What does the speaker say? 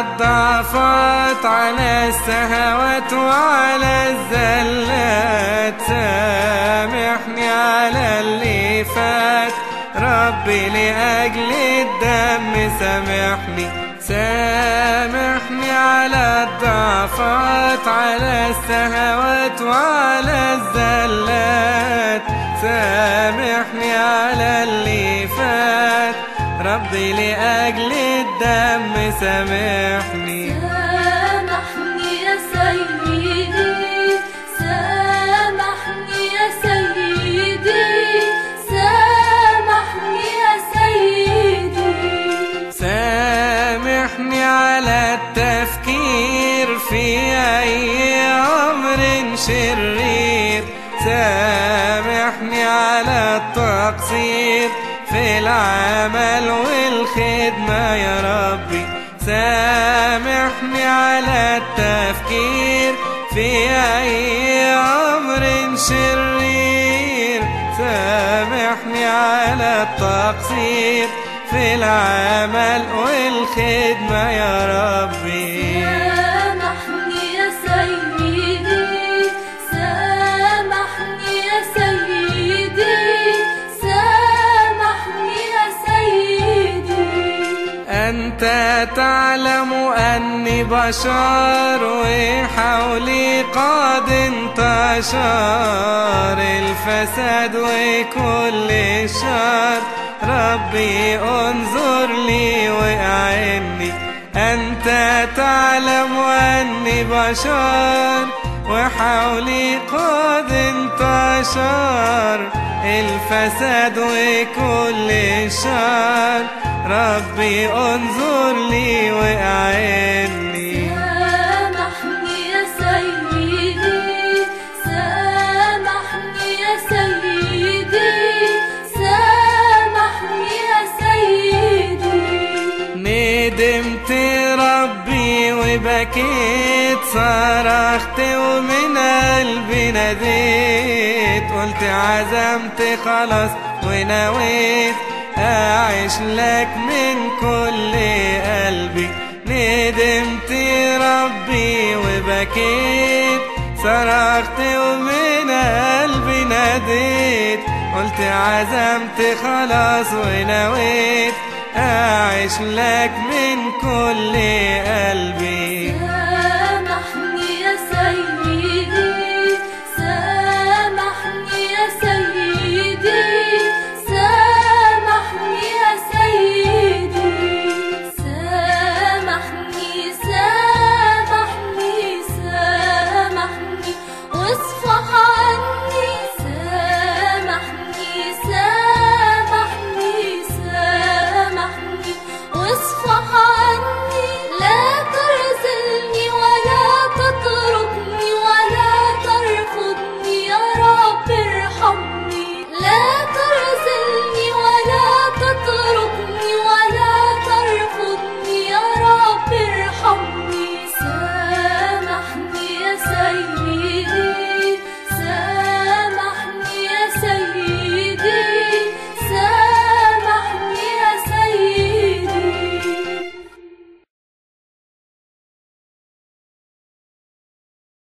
الضعفات على السهوات وعلى الزلات. سامحني على اللي فات ربي لأجل الدم سامحني. سامحني على الضعفات على السهوات وعلى الزلات. سامحني على اللي فات ربي لأجل الدم سامحني. سامحني يا سيدي. في العمل والخدمة يا ربي. سامحني على التفكير في أي أمر شرير. سامحني على التقصير في العمل والخدمة يا ربي. تعلم أني بشر وحولي قد انتشر الفساد وكل الشر ربي انظر لي وأعني. أنت تعلم أني بشر وحولي قد انتشر الفساد وكل الشر ربي انظر لي وأعني. سامحني يا سيدي سامحني يا سيدي سامحني يا سيدي. ندمت ربي وبكيت صرخت ومن قلبي ناديت. قلت عزمت خلاص ونويت أعيش لك من كل قلبي. ندمت ربي وبكيت صرخت ومن قلبي ناديت. قلت عزمت خلاص ونويت أعيش لك من كل